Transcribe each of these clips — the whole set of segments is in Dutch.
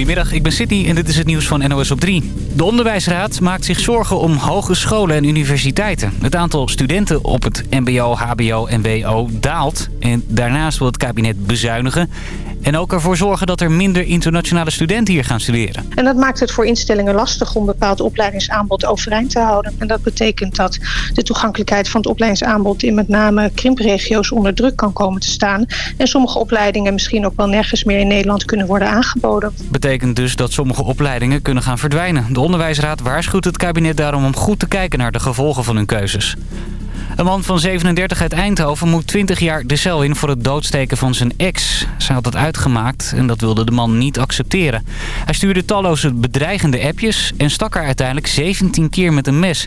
Goedemiddag, ik ben Sydney en dit is het nieuws van NOS op 3. De Onderwijsraad maakt zich zorgen om hogescholen en universiteiten. Het aantal studenten op het mbo, hbo en wo daalt. En daarnaast wil het kabinet bezuinigen en ook ervoor zorgen dat er minder internationale studenten hier gaan studeren. En dat maakt het voor instellingen lastig om bepaald opleidingsaanbod overeind te houden. En dat betekent dat de toegankelijkheid van het opleidingsaanbod in met name krimpregio's onder druk kan komen te staan. En sommige opleidingen misschien ook wel nergens meer in Nederland kunnen worden aangeboden. Betekent dus dat sommige opleidingen kunnen gaan verdwijnen. De Onderwijsraad waarschuwt het kabinet daarom om goed te kijken naar de gevolgen van hun keuzes. Een man van 37 uit Eindhoven moet 20 jaar de cel in voor het doodsteken van zijn ex. Zij had het uitgemaakt en dat wilde de man niet accepteren. Hij stuurde talloze bedreigende appjes en stak haar uiteindelijk 17 keer met een mes.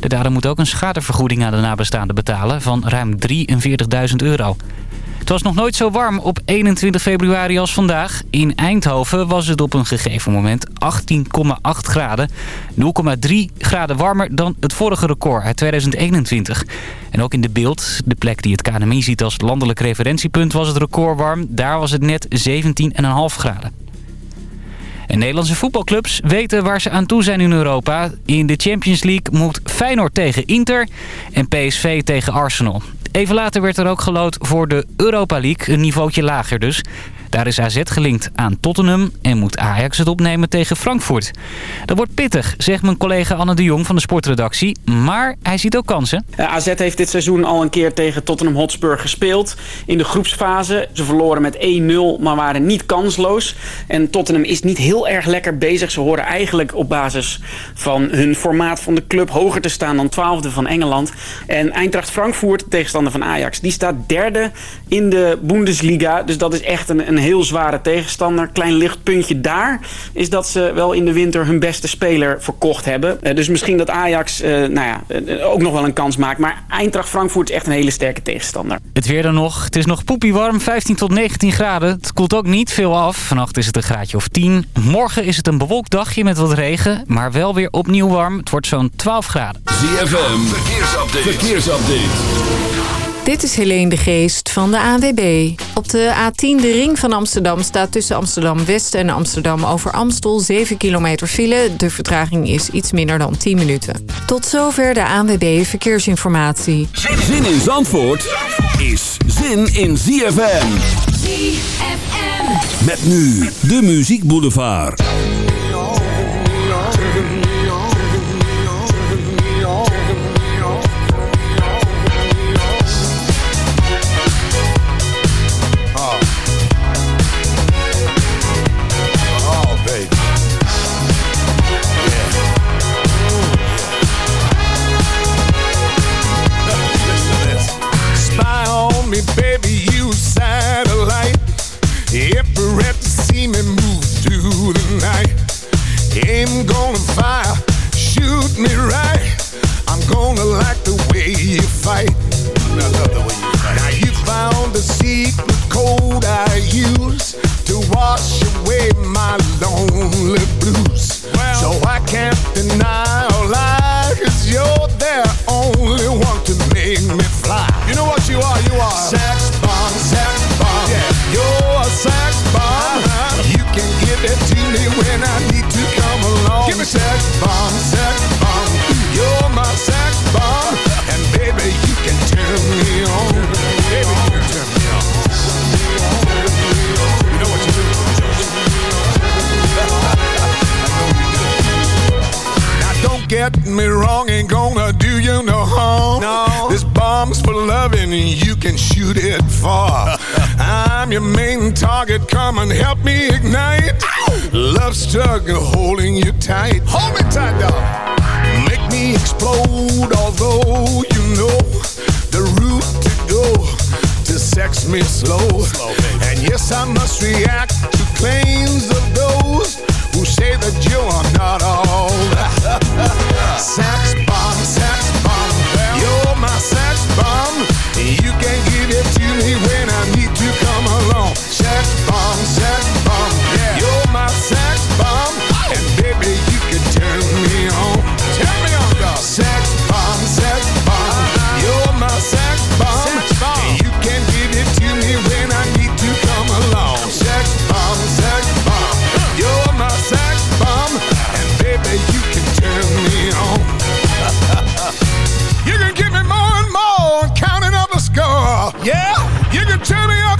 De dader moet ook een schadevergoeding aan de nabestaanden betalen van ruim 43.000 euro. Het was nog nooit zo warm op 21 februari als vandaag. In Eindhoven was het op een gegeven moment 18,8 graden. 0,3 graden warmer dan het vorige record uit 2021. En ook in de beeld, de plek die het KNMI ziet als landelijk referentiepunt, was het record warm. Daar was het net 17,5 graden. En Nederlandse voetbalclubs weten waar ze aan toe zijn in Europa. In de Champions League moet Feyenoord tegen Inter en PSV tegen Arsenal. Even later werd er ook gelood voor de Europa League, een niveautje lager dus. Daar is AZ gelinkt aan Tottenham en moet Ajax het opnemen tegen Frankfurt. Dat wordt pittig, zegt mijn collega Anne de Jong van de sportredactie. Maar hij ziet ook kansen. AZ heeft dit seizoen al een keer tegen Tottenham Hotspur gespeeld. In de groepsfase. Ze verloren met 1-0, maar waren niet kansloos. En Tottenham is niet heel erg lekker bezig. Ze horen eigenlijk op basis van hun formaat van de club hoger te staan dan twaalfde van Engeland. En Eintracht Frankfurt, tegenstander van Ajax, die staat derde in de Bundesliga. Dus dat is echt een heel zware tegenstander. Klein lichtpuntje daar is dat ze wel in de winter hun beste speler verkocht hebben. Eh, dus misschien dat Ajax uh, nou ja, uh, ook nog wel een kans maakt. Maar Eintracht Frankfurt is echt een hele sterke tegenstander. Het weer dan nog. Het is nog poepie warm, 15 tot 19 graden. Het koelt ook niet veel af. Vannacht is het een graadje of 10. Morgen is het een bewolkt dagje met wat regen. Maar wel weer opnieuw warm. Het wordt zo'n 12 graden. ZFM, verkeersupdate. verkeersupdate. Dit is Helene de Geest van de ANWB. Op de A10, de ring van Amsterdam, staat tussen Amsterdam-West en Amsterdam over Amstel 7 kilometer file. De vertraging is iets minder dan 10 minuten. Tot zover de ANWB Verkeersinformatie. Zin in Zandvoort is zin in ZFM. ZFM. Met nu de Muziek Boulevard. Wash away my lonely blues. Well, so I can't deny or lie, cause you're the only one to make me fly. You know what you are? You are sex bomb, sex bomb. Yeah, you're a sex bomb. Uh-huh. You can give it to me when I need to come along. Give me sex bomb, sex can shoot it far. I'm your main target, come and help me ignite. Love struggle holding you tight. Hold me tight, dog. Make me explode, although you know the route to go to sex me slow. slow and yes, I must react to claims of those who say that you are not all. sex bomb, sex bomb. You're my sex bomb. You can't give it to me when Yeah, you can turn me up.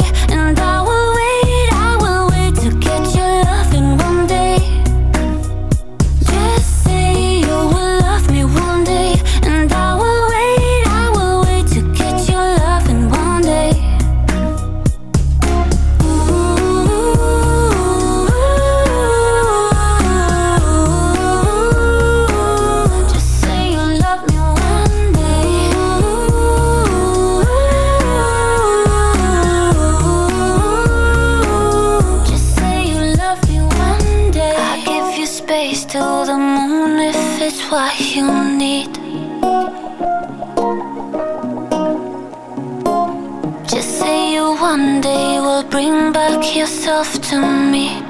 yourself to me.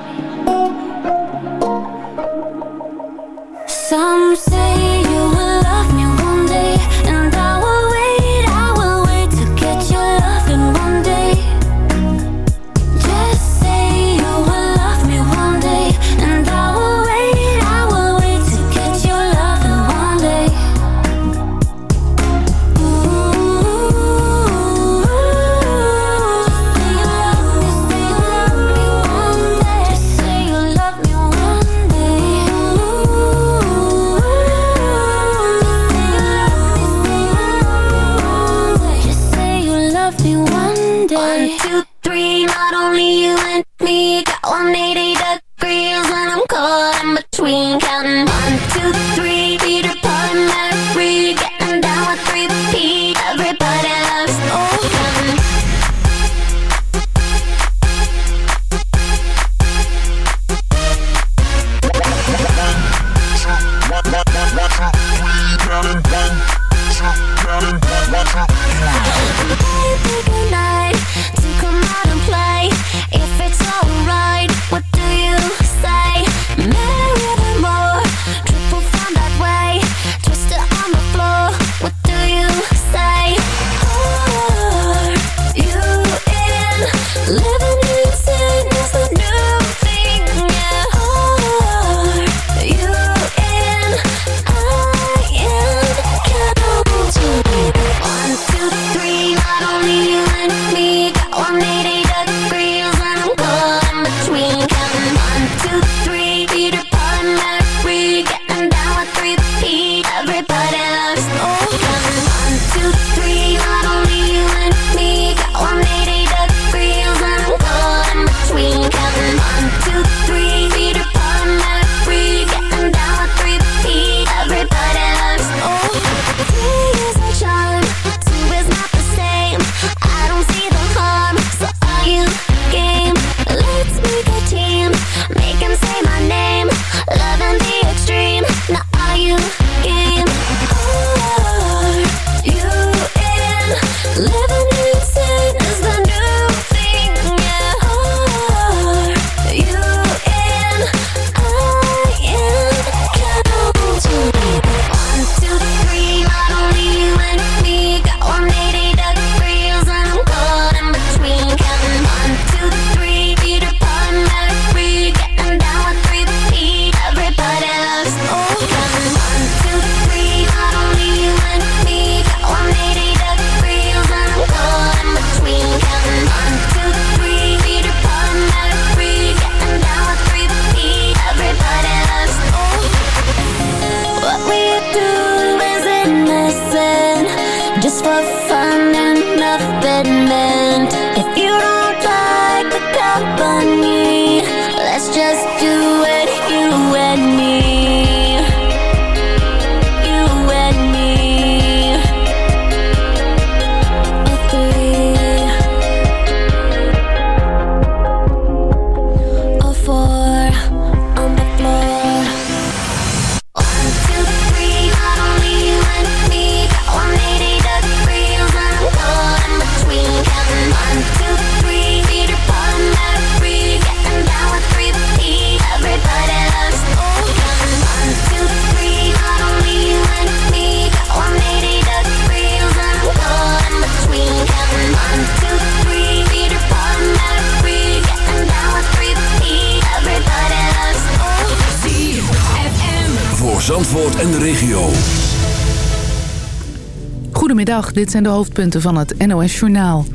Dit zijn de hoofdpunten van het NOS-journaal.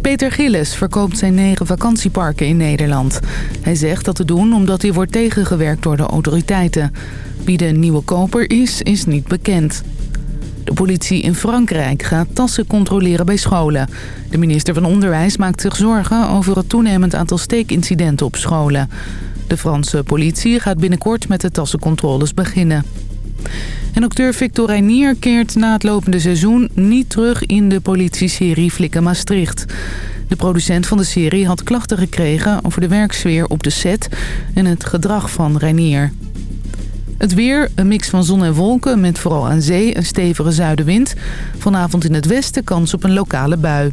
Peter Gilles verkoopt zijn negen vakantieparken in Nederland. Hij zegt dat te doen omdat hij wordt tegengewerkt door de autoriteiten. Wie de nieuwe koper is, is niet bekend. De politie in Frankrijk gaat tassen controleren bij scholen. De minister van Onderwijs maakt zich zorgen over het toenemend aantal steekincidenten op scholen. De Franse politie gaat binnenkort met de tassencontroles beginnen. En acteur Victor Reinier keert na het lopende seizoen niet terug in de politieserie Flikken Maastricht. De producent van de serie had klachten gekregen over de werksfeer op de set en het gedrag van Reinier. Het weer, een mix van zon en wolken met vooral aan zee een stevige zuidenwind. Vanavond in het westen kans op een lokale bui.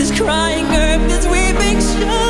This crying earth, this weeping?